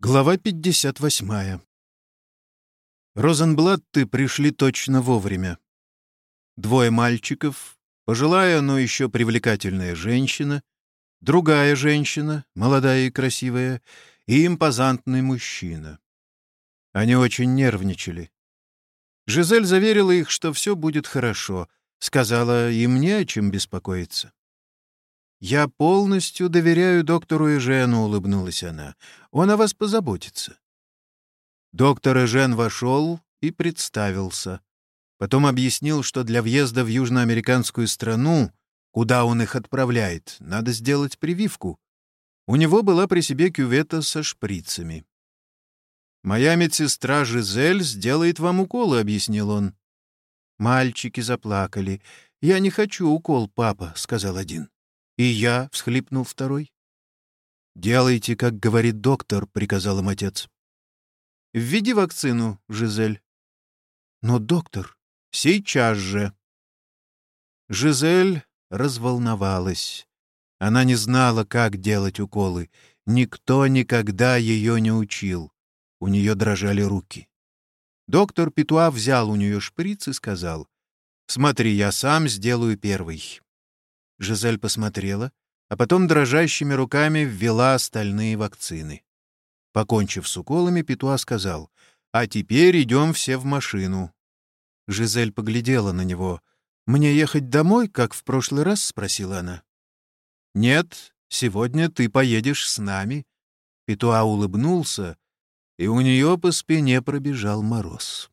Глава 58. Розенблатты пришли точно вовремя. Двое мальчиков, пожилая, но еще привлекательная женщина, другая женщина, молодая и красивая, и импозантный мужчина. Они очень нервничали. Жизель заверила их, что все будет хорошо, сказала им не о чем беспокоиться. «Я полностью доверяю доктору Эжену», — улыбнулась она. «Он о вас позаботится». Доктор Эжен вошел и представился. Потом объяснил, что для въезда в южноамериканскую страну, куда он их отправляет, надо сделать прививку. У него была при себе кювета со шприцами. «Моя медсестра Жизель сделает вам уколы», — объяснил он. Мальчики заплакали. «Я не хочу укол, папа», — сказал один. «И я», — всхлипнул второй. «Делайте, как говорит доктор», — приказал им отец. «Введи вакцину, Жизель». «Но, доктор, сейчас же». Жизель разволновалась. Она не знала, как делать уколы. Никто никогда ее не учил. У нее дрожали руки. Доктор Петуа взял у нее шприц и сказал, «Смотри, я сам сделаю первый». Жизель посмотрела, а потом дрожащими руками ввела остальные вакцины. Покончив с уколами, Петуа сказал, «А теперь идем все в машину». Жизель поглядела на него. «Мне ехать домой, как в прошлый раз?» — спросила она. «Нет, сегодня ты поедешь с нами». Петуа улыбнулся, и у нее по спине пробежал мороз.